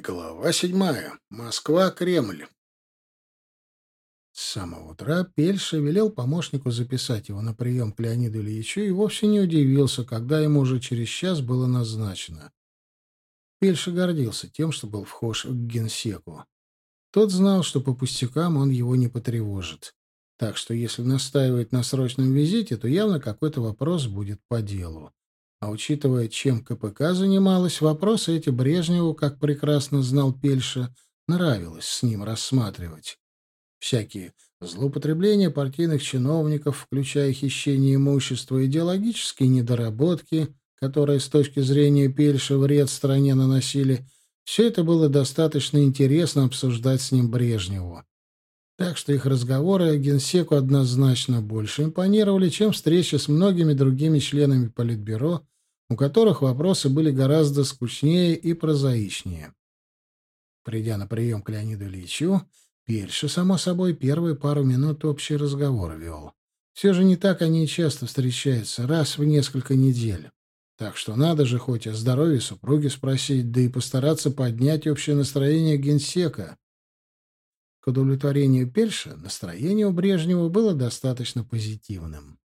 Глава седьмая. Москва, Кремль. С самого утра Пельша велел помощнику записать его на прием к Леониду Ильичу и вовсе не удивился, когда ему уже через час было назначено. Пельша гордился тем, что был вхож к генсеку. Тот знал, что по пустякам он его не потревожит. Так что если настаивает на срочном визите, то явно какой-то вопрос будет по делу. А учитывая, чем КПК занималась, вопросы эти Брежневу, как прекрасно знал Пельша, нравилось с ним рассматривать. Всякие злоупотребления партийных чиновников, включая хищение имущества, идеологические недоработки, которые с точки зрения Пельша вред стране наносили, все это было достаточно интересно обсуждать с ним Брежневу. Так что их разговоры генсеку однозначно больше импонировали, чем встречи с многими другими членами Политбюро, у которых вопросы были гораздо скучнее и прозаичнее. Придя на прием к Леониду Ильичу, Пельша, само собой, первые пару минут общий разговор вел. Все же не так они часто встречаются, раз в несколько недель. Так что надо же хоть о здоровье супруги спросить, да и постараться поднять общее настроение генсека. К удовлетворению Пельша настроение у Брежнева было достаточно позитивным.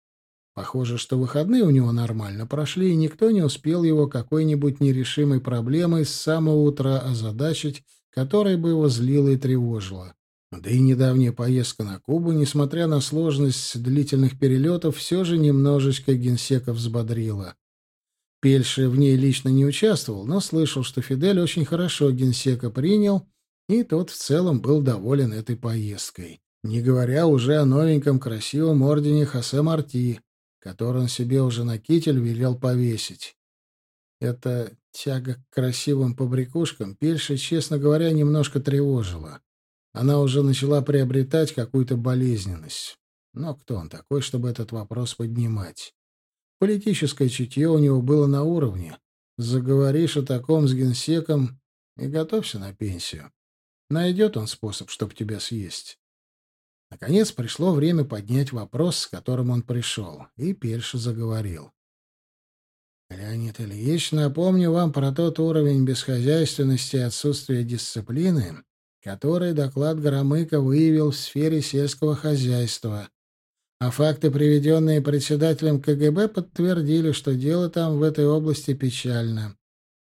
Похоже, что выходные у него нормально прошли, и никто не успел его какой-нибудь нерешимой проблемой с самого утра озадачить, которая бы его злила и тревожила. Да и недавняя поездка на Кубу, несмотря на сложность длительных перелетов, все же немножечко генсека взбодрила. Пельше в ней лично не участвовал, но слышал, что Фидель очень хорошо генсека принял — и тот в целом был доволен этой поездкой. Не говоря уже о новеньком красивом ордене Хосе Марти, который он себе уже на китель велел повесить. Эта тяга к красивым побрякушкам Пельша, честно говоря, немножко тревожила. Она уже начала приобретать какую-то болезненность. Но кто он такой, чтобы этот вопрос поднимать? Политическое чутье у него было на уровне. Заговоришь о таком с генсеком и готовься на пенсию. Найдет он способ, чтобы тебя съесть. Наконец пришло время поднять вопрос, с которым он пришел, и Пельша заговорил. «Леонид Ильич, напомню вам про тот уровень бесхозяйственности и отсутствия дисциплины, который доклад Громыка выявил в сфере сельского хозяйства. А факты, приведенные председателем КГБ, подтвердили, что дело там в этой области печально.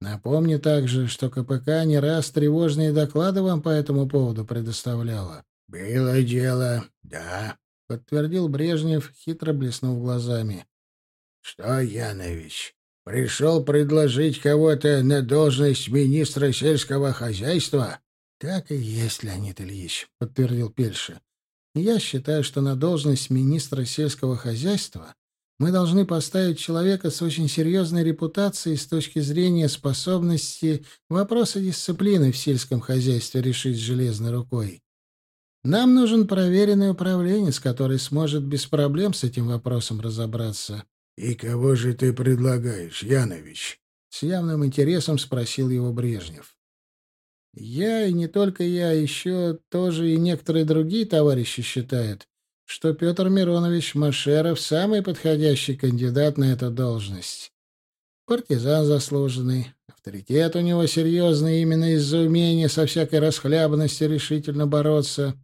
Напомню также, что КПК не раз тревожные доклады вам по этому поводу предоставляла. — Было дело, да, — подтвердил Брежнев, хитро блеснув глазами. — Что, Янович, пришел предложить кого-то на должность министра сельского хозяйства? — Так и есть, Леонид Ильич, — подтвердил Пельша. — Я считаю, что на должность министра сельского хозяйства мы должны поставить человека с очень серьезной репутацией с точки зрения способности вопросы дисциплины в сельском хозяйстве решить железной рукой. Нам нужен проверенный управленец, который сможет без проблем с этим вопросом разобраться. — И кого же ты предлагаешь, Янович? — с явным интересом спросил его Брежнев. — Я, и не только я, еще тоже и некоторые другие товарищи считают, что Петр Миронович Машеров самый подходящий кандидат на эту должность. Партизан заслуженный, авторитет у него серьезный именно из-за умения со всякой расхлябанностью решительно бороться.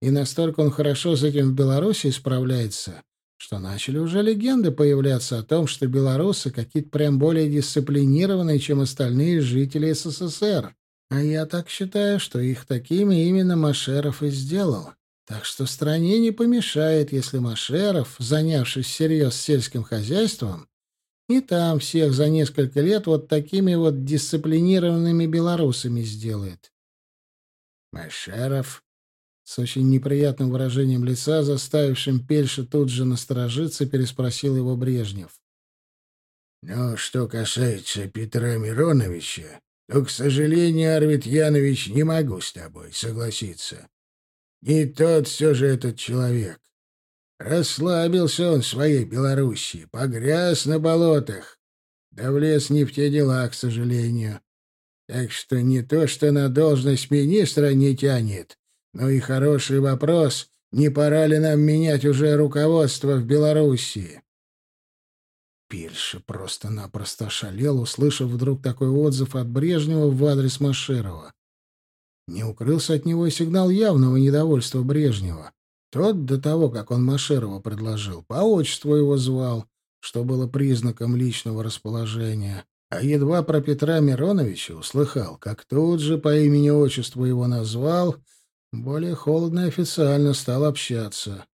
И настолько он хорошо с этим в Беларуси справляется, что начали уже легенды появляться о том, что белорусы какие-то прям более дисциплинированные, чем остальные жители СССР. А я так считаю, что их такими именно Машеров и сделал. Так что стране не помешает, если Машеров, занявшись всерьез сельским хозяйством, и там всех за несколько лет вот такими вот дисциплинированными белорусами сделает. Машеров, с очень неприятным выражением лица, заставившим Пельша тут же насторожиться, переспросил его Брежнев. «Ну, что касается Петра Мироновича, то, к сожалению, Арвид Янович, не могу с тобой согласиться. Не тот все же этот человек. Расслабился он в своей Белоруссии, погряз на болотах. Да влез не в те дела, к сожалению. Так что не то, что на должность министра не тянет, но и хороший вопрос, не пора ли нам менять уже руководство в Белоруссии. Пельша просто-напросто шалел, услышав вдруг такой отзыв от Брежнева в адрес Машерова. Не укрылся от него и сигнал явного недовольства Брежнева. Тот, до того, как он Машерова предложил, по отчеству его звал, что было признаком личного расположения. А едва про Петра Мироновича услыхал, как тут же по имени-отчеству его назвал, более холодно и официально стал общаться.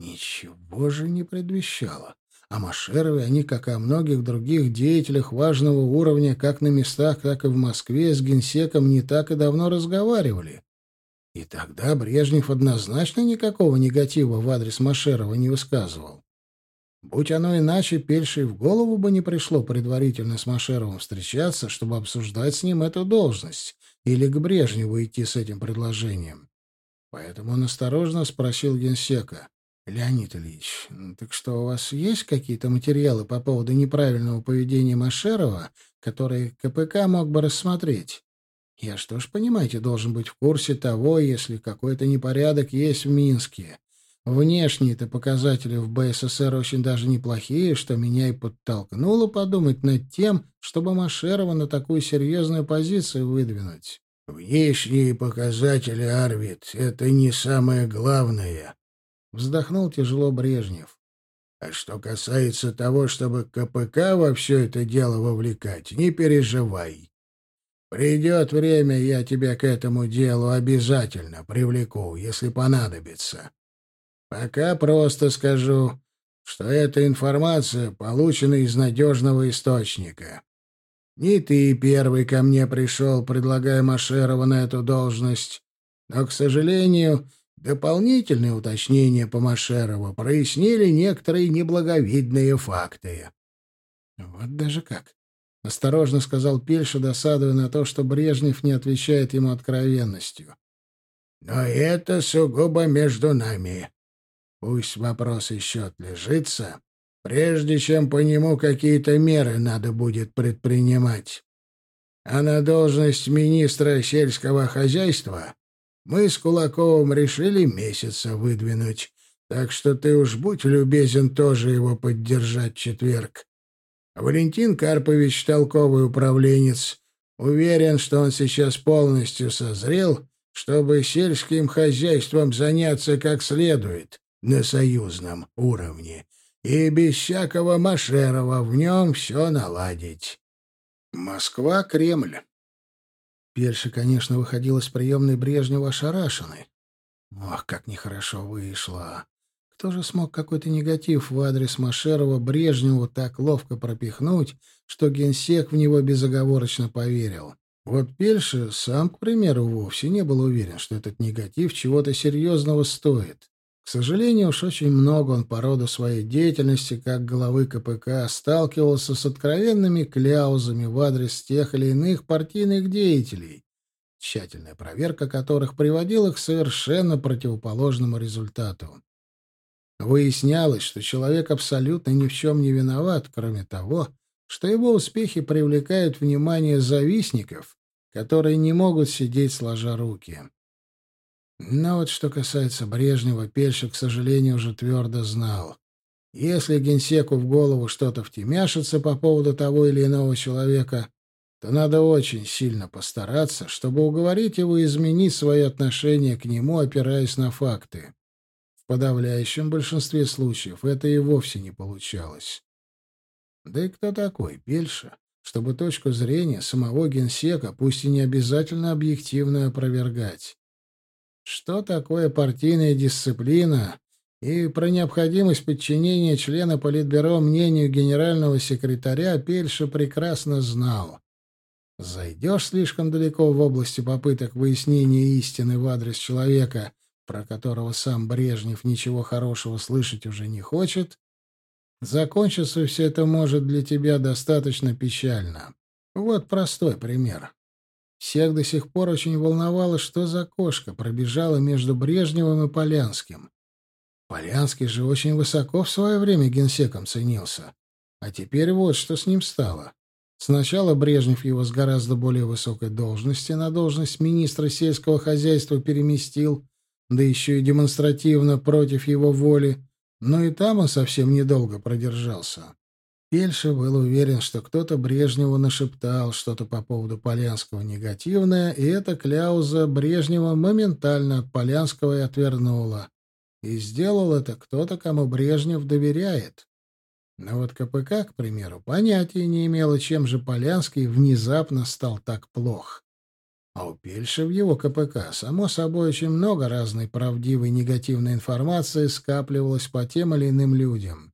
Ничего же не предвещало. О Машерове они, как и о многих других деятелях важного уровня, как на местах, так и в Москве, с генсеком не так и давно разговаривали. И тогда Брежнев однозначно никакого негатива в адрес Машерова не высказывал. Будь оно иначе, Пельшей в голову бы не пришло предварительно с Машеровым встречаться, чтобы обсуждать с ним эту должность, или к Брежневу идти с этим предложением. Поэтому он осторожно спросил генсека. «Леонид Ильич, так что, у вас есть какие-то материалы по поводу неправильного поведения Машерова, которые КПК мог бы рассмотреть?» Я что ж, понимаете, должен быть в курсе того, если какой-то непорядок есть в Минске. Внешние-то показатели в БССР очень даже неплохие, что меня и подтолкнуло подумать над тем, чтобы Машерова на такую серьезную позицию выдвинуть. «Внешние показатели, Арвид, это не самое главное», — вздохнул тяжело Брежнев. «А что касается того, чтобы КПК во все это дело вовлекать, не переживай. Придет время, я тебя к этому делу обязательно привлеку, если понадобится. Пока просто скажу, что эта информация получена из надежного источника. Не ты первый ко мне пришел, предлагая Машерова на эту должность, но, к сожалению, дополнительные уточнения по Машерову прояснили некоторые неблаговидные факты. Вот даже как. — осторожно сказал Пельша, досадуя на то, что Брежнев не отвечает ему откровенностью. «Но это сугубо между нами. Пусть вопрос еще отлежится, прежде чем по нему какие-то меры надо будет предпринимать. А на должность министра сельского хозяйства мы с Кулаковым решили месяца выдвинуть, так что ты уж будь любезен тоже его поддержать в четверг. Валентин Карпович — толковый управленец. Уверен, что он сейчас полностью созрел, чтобы сельским хозяйством заняться как следует на союзном уровне и без всякого Машерова в нем все наладить. Москва, Кремль. Перша, конечно, выходила с приемной Брежнева ошарашенной. Ох, как нехорошо вышло. Кто же смог какой-то негатив в адрес Машерова Брежневу так ловко пропихнуть, что генсек в него безоговорочно поверил? Вот Пельша сам, к примеру, вовсе не был уверен, что этот негатив чего-то серьезного стоит. К сожалению, уж очень много он по роду своей деятельности, как главы КПК, сталкивался с откровенными кляузами в адрес тех или иных партийных деятелей, тщательная проверка которых приводила к совершенно противоположному результату. Выяснялось, что человек абсолютно ни в чем не виноват, кроме того, что его успехи привлекают внимание завистников, которые не могут сидеть сложа руки. Но вот что касается Брежнева, Пельша, к сожалению, уже твердо знал. Если генсеку в голову что-то втемяшится по поводу того или иного человека, то надо очень сильно постараться, чтобы уговорить его изменить свое отношение к нему, опираясь на факты. В подавляющем большинстве случаев это и вовсе не получалось. Да и кто такой Пельша, чтобы точку зрения самого генсека, пусть и не обязательно объективно опровергать? Что такое партийная дисциплина и про необходимость подчинения члена Политбюро мнению генерального секретаря Пельша прекрасно знал. Зайдешь слишком далеко в области попыток выяснения истины в адрес человека, про которого сам Брежнев ничего хорошего слышать уже не хочет, закончиться все это может для тебя достаточно печально. Вот простой пример. Всех до сих пор очень волновало, что за кошка пробежала между Брежневым и Полянским. Полянский же очень высоко в свое время генсеком ценился. А теперь вот что с ним стало. Сначала Брежнев его с гораздо более высокой должности на должность министра сельского хозяйства переместил, да еще и демонстративно против его воли, но и там он совсем недолго продержался. Пельша был уверен, что кто-то Брежневу нашептал что-то по поводу Полянского негативное, и эта кляуза Брежнева моментально от Полянского и отвернула. И сделал это кто-то, кому Брежнев доверяет. Но вот КПК, к примеру, понятия не имела, чем же Полянский внезапно стал так плох. А у Пельша в его КПК, само собой, очень много разной правдивой негативной информации скапливалось по тем или иным людям.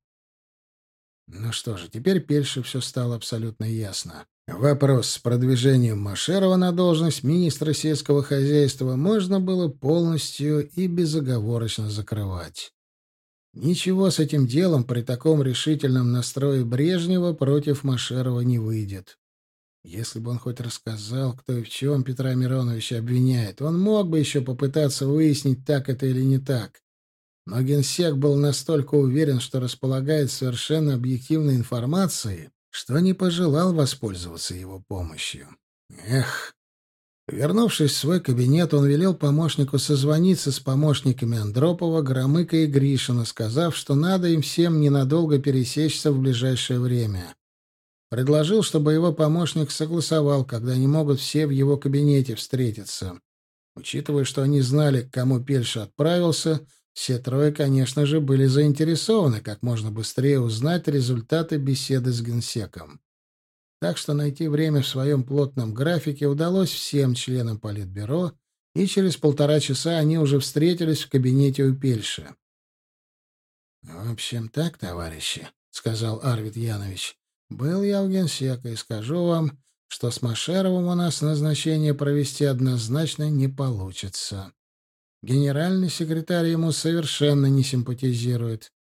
Ну что же, теперь Пельше все стало абсолютно ясно. Вопрос с продвижением Машерова на должность министра сельского хозяйства можно было полностью и безоговорочно закрывать. Ничего с этим делом при таком решительном настрое Брежнева против Машерова не выйдет. Если бы он хоть рассказал, кто и в чем Петра Мироновича обвиняет, он мог бы еще попытаться выяснить, так это или не так. Но генсек был настолько уверен, что располагает совершенно объективной информацией, что не пожелал воспользоваться его помощью. Эх! Вернувшись в свой кабинет, он велел помощнику созвониться с помощниками Андропова, Громыка и Гришина, сказав, что надо им всем ненадолго пересечься в ближайшее время. Предложил, чтобы его помощник согласовал, когда они могут все в его кабинете встретиться. Учитывая, что они знали, к кому Пельша отправился, все трое, конечно же, были заинтересованы как можно быстрее узнать результаты беседы с генсеком. Так что найти время в своем плотном графике удалось всем членам Политбюро, и через полтора часа они уже встретились в кабинете у Пельши. «В общем, так, товарищи», — сказал Арвид Янович, — «был я у генсека и скажу вам, что с Машеровым у нас назначение провести однозначно не получится. Генеральный секретарь ему совершенно не симпатизирует.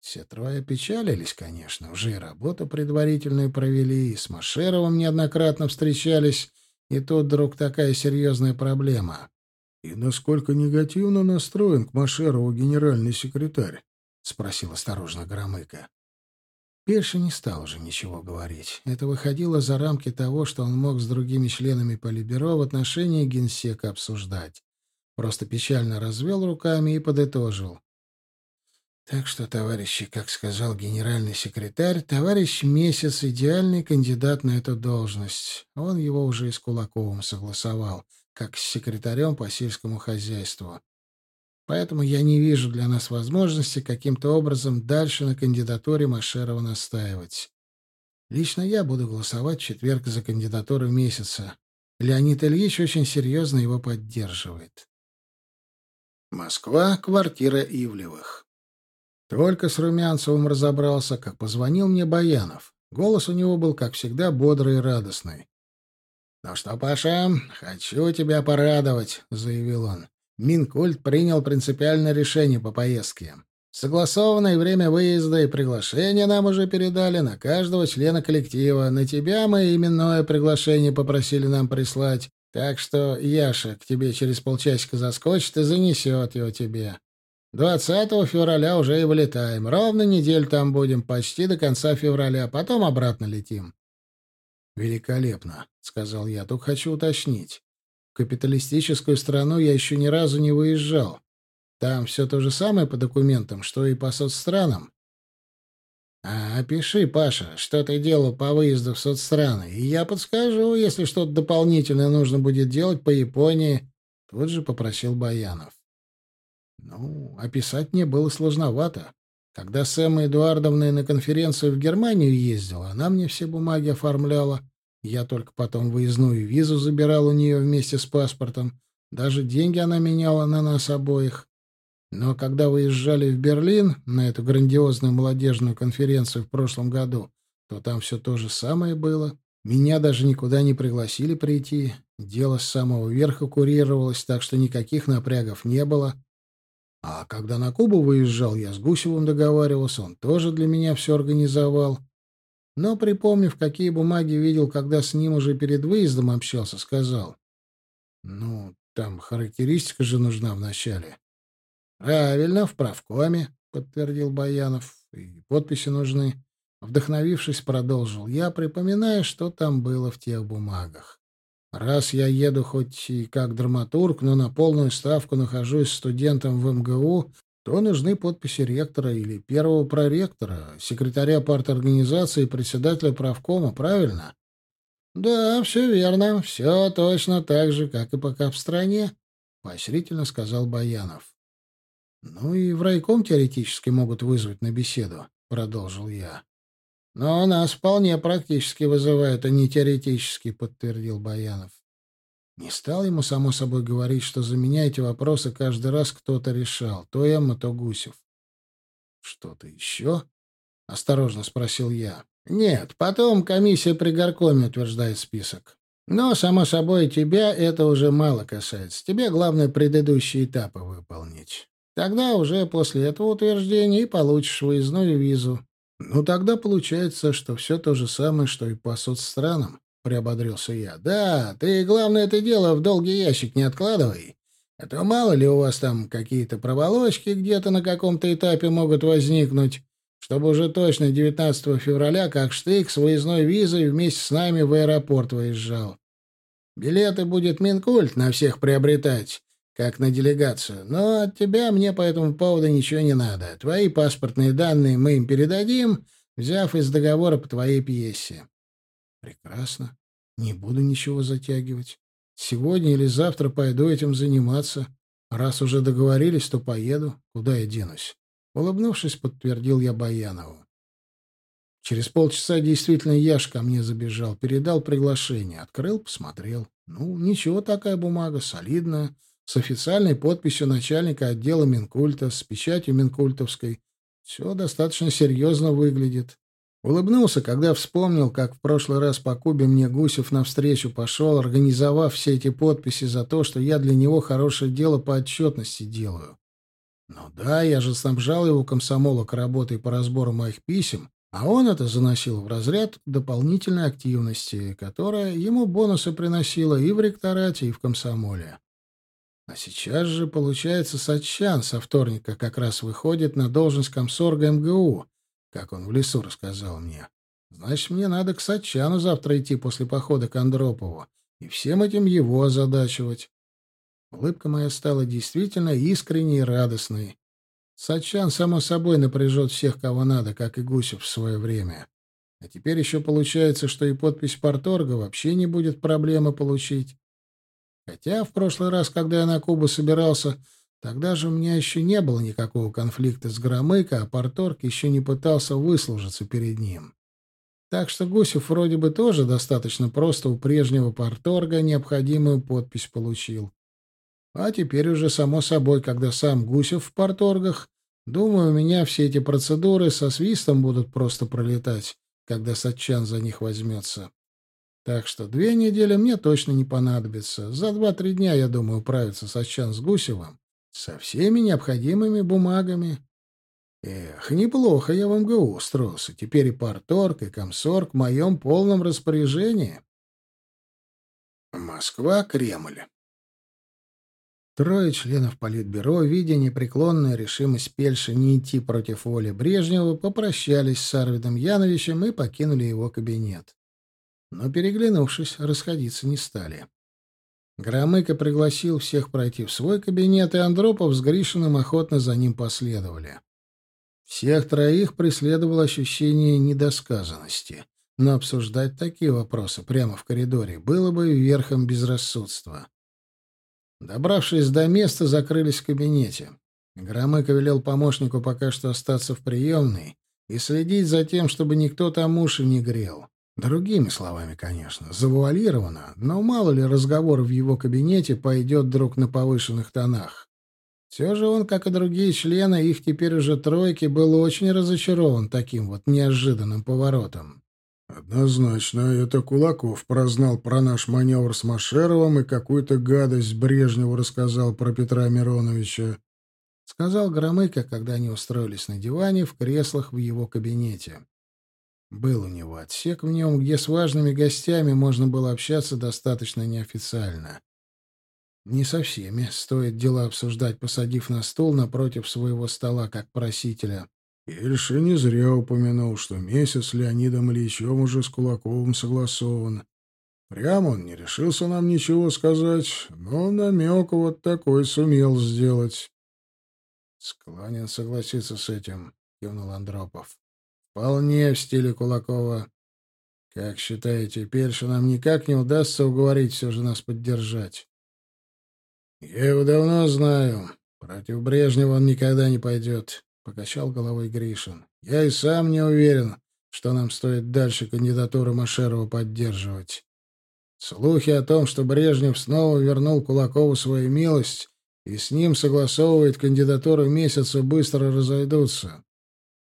Все трое печалились, конечно, уже и работу предварительную провели, и с Машеровым неоднократно встречались, и тут вдруг такая серьезная проблема. — И насколько негативно настроен к Машерову генеральный секретарь? — спросил осторожно Громыко. Перша не стал уже ничего говорить. Это выходило за рамки того, что он мог с другими членами Полибюро в отношении генсека обсуждать. Просто печально развел руками и подытожил. Так что, товарищи, как сказал генеральный секретарь, товарищ Месяц — идеальный кандидат на эту должность. Он его уже и с Кулаковым согласовал, как с секретарем по сельскому хозяйству. Поэтому я не вижу для нас возможности каким-то образом дальше на кандидатуре Машерова настаивать. Лично я буду голосовать в четверг за кандидатуру месяца. Леонид Ильич очень серьезно его поддерживает. Москва, квартира Ивлевых. Только с Румянцевым разобрался, как позвонил мне Баянов. Голос у него был, как всегда, бодрый и радостный. «Ну что, Паша, хочу тебя порадовать», — заявил он. «Минкульт принял принципиальное решение по поездке. Согласованное время выезда и приглашение нам уже передали на каждого члена коллектива. На тебя мы именное приглашение попросили нам прислать. Так что Яша к тебе через полчасика заскочит и занесет его тебе. 20 февраля уже и вылетаем. Ровно неделю там будем, почти до конца февраля. Потом обратно летим. «Великолепно», — сказал я. «Только хочу уточнить. В капиталистическую страну я еще ни разу не выезжал. Там все то же самое по документам, что и по соцстранам. «Опиши, Паша, что ты делал по выезду в соцстраны, и я подскажу, если что-то дополнительное нужно будет делать по Японии», — тут же попросил Баянов. Ну, описать мне было сложновато. Когда с Эммой Эдуардовной на конференцию в Германию ездила, она мне все бумаги оформляла. Я только потом выездную визу забирал у нее вместе с паспортом. Даже деньги она меняла на нас обоих. Но когда выезжали в Берлин на эту грандиозную молодежную конференцию в прошлом году, то там все то же самое было. Меня даже никуда не пригласили прийти. Дело с самого верха курировалось, так что никаких напрягов не было. А когда на Кубу выезжал, я с Гусевым договаривался, он тоже для меня все организовал. Но, припомнив, какие бумаги видел, когда с ним уже перед выездом общался, сказал. «Ну, там характеристика же нужна вначале. Правильно, в правкоме, подтвердил Баянов. И подписи нужны. Вдохновившись, продолжил. Я припоминаю, что там было в тех бумагах. Раз я еду хоть и как драматург, но на полную ставку нахожусь студентом в МГУ, то нужны подписи ректора или первого проректора, секретаря парторганизации и председателя правкома, правильно? Да, все верно, все точно так же, как и пока в стране, поощрительно сказал Баянов. Ну и в райком теоретически могут вызвать на беседу, продолжил я. Но нас вполне практически вызывают, а не теоретически, подтвердил Баянов. Не стал ему, само собой, говорить, что за меня эти вопросы каждый раз кто-то решал, то Эмма, то Гусев. «Что-то еще?» — осторожно спросил я. «Нет, потом комиссия при горкоме утверждает список. Но, само собой, тебя это уже мало касается. Тебе главное предыдущие этапы выполнить. Тогда уже после этого утверждения и получишь выездную визу. Ну, тогда получается, что все то же самое, что и по соцстранам приободрился я. «Да, ты, главное, это дело в долгий ящик не откладывай. А то мало ли у вас там какие-то проволочки где-то на каком-то этапе могут возникнуть, чтобы уже точно 19 февраля, как штык, с выездной визой вместе с нами в аэропорт выезжал. Билеты будет Минкульт на всех приобретать, как на делегацию, но от тебя мне по этому поводу ничего не надо. Твои паспортные данные мы им передадим, взяв из договора по твоей пьесе. Прекрасно. Не буду ничего затягивать. Сегодня или завтра пойду этим заниматься. Раз уже договорились, то поеду. Куда я денусь? Улыбнувшись, подтвердил я Баянову. Через полчаса действительно Яш ко мне забежал, передал приглашение. Открыл, посмотрел. Ну, ничего такая бумага, солидная, с официальной подписью начальника отдела Минкульта, с печатью Минкультовской. Все достаточно серьезно выглядит. Улыбнулся, когда вспомнил, как в прошлый раз по Кубе мне Гусев навстречу пошел, организовав все эти подписи за то, что я для него хорошее дело по отчетности делаю. Ну да, я же снабжал его комсомолок работой по разбору моих писем, а он это заносил в разряд дополнительной активности, которая ему бонусы приносила и в ректорате, и в комсомоле. А сейчас же, получается, Сачан со вторника как раз выходит на должность комсорга МГУ, как он в лесу рассказал мне. Значит, мне надо к Сачану завтра идти после похода к Андропову и всем этим его озадачивать. Улыбка моя стала действительно искренней и радостной. Сачан, само собой, напряжет всех, кого надо, как и Гусев в свое время. А теперь еще получается, что и подпись порторга вообще не будет проблемы получить. Хотя в прошлый раз, когда я на Кубу собирался, Тогда же у меня еще не было никакого конфликта с Громыко, а Порторг еще не пытался выслужиться перед ним. Так что Гусев вроде бы тоже достаточно просто у прежнего Порторга необходимую подпись получил. А теперь уже само собой, когда сам Гусев в Порторгах, думаю, у меня все эти процедуры со свистом будут просто пролетать, когда Сатчан за них возьмется. Так что две недели мне точно не понадобится. За два-три дня, я думаю, управится Сатчан с Гусевым со всеми необходимыми бумагами. Эх, неплохо я в МГУ устроился. Теперь и парторг, и комсорг в моем полном распоряжении. Москва, Кремль. Трое членов Политбюро, видя непреклонную решимость Пельши не идти против воли Брежнева, попрощались с Арвидом Яновичем и покинули его кабинет. Но, переглянувшись, расходиться не стали. Громыко пригласил всех пройти в свой кабинет, и Андропов с Гришиным охотно за ним последовали. Всех троих преследовало ощущение недосказанности, но обсуждать такие вопросы прямо в коридоре было бы верхом безрассудства. Добравшись до места, закрылись в кабинете. Громыко велел помощнику пока что остаться в приемной и следить за тем, чтобы никто там уши не грел. Другими словами, конечно, завуалировано, но мало ли разговор в его кабинете пойдет вдруг на повышенных тонах. Все же он, как и другие члены, их теперь уже тройки, был очень разочарован таким вот неожиданным поворотом. «Однозначно, это Кулаков прознал про наш маневр с Машеровым и какую-то гадость Брежневу рассказал про Петра Мироновича», — сказал Громыко, когда они устроились на диване в креслах в его кабинете. Был у него отсек в нем, где с важными гостями можно было общаться достаточно неофициально. Не со всеми стоит дела обсуждать, посадив на стол напротив своего стола, как просителя. Ильша не зря упомянул, что месяц с Леонидом Ильичем уже с Кулаковым согласован. Прямо он не решился нам ничего сказать, но намек вот такой сумел сделать. Склонен согласиться с этим, кивнул Андропов. Вполне в стиле Кулакова. Как считаете, Пельша нам никак не удастся уговорить все же нас поддержать? Я его давно знаю. Против Брежнева он никогда не пойдет, — покачал головой Гришин. Я и сам не уверен, что нам стоит дальше кандидатуру Машерова поддерживать. Слухи о том, что Брежнев снова вернул Кулакову свою милость и с ним согласовывает кандидатуру месяца, быстро разойдутся.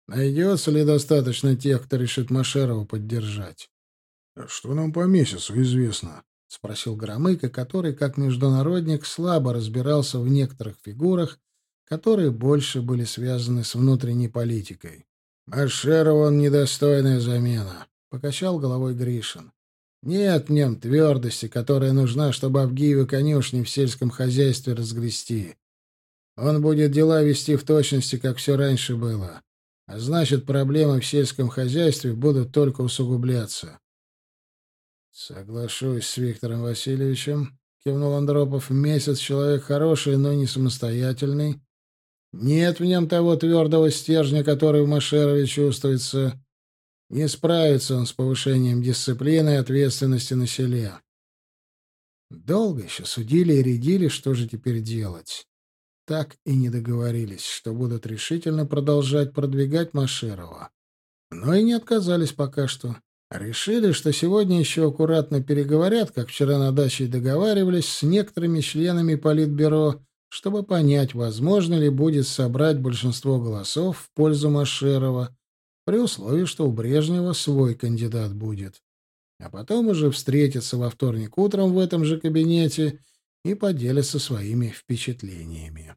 Найдется ли достаточно тех, кто решит Машерова поддержать? — Что нам по месяцу известно? — спросил Громыко, который, как международник, слабо разбирался в некоторых фигурах, которые больше были связаны с внутренней политикой. «Машеров он недостойная замена», — покачал головой Гришин. «Нет в нем твердости, которая нужна, чтобы Авгиевы конюшни в сельском хозяйстве разгрести. Он будет дела вести в точности, как все раньше было. А значит, проблемы в сельском хозяйстве будут только усугубляться. «Соглашусь с Виктором Васильевичем», — кивнул Андропов. «Месяц человек хороший, но не самостоятельный. Нет в нем того твердого стержня, который в Машерове чувствуется. Не справится он с повышением дисциплины и ответственности на селе». Долго еще судили и рядили, что же теперь делать. Так и не договорились, что будут решительно продолжать продвигать Машерова. Но и не отказались пока что. Решили, что сегодня еще аккуратно переговорят, как вчера на даче договаривались, с некоторыми членами Политбюро, чтобы понять, возможно ли будет собрать большинство голосов в пользу Машерова, при условии, что у Брежнева свой кандидат будет. А потом уже встретятся во вторник утром в этом же кабинете и поделятся своими впечатлениями.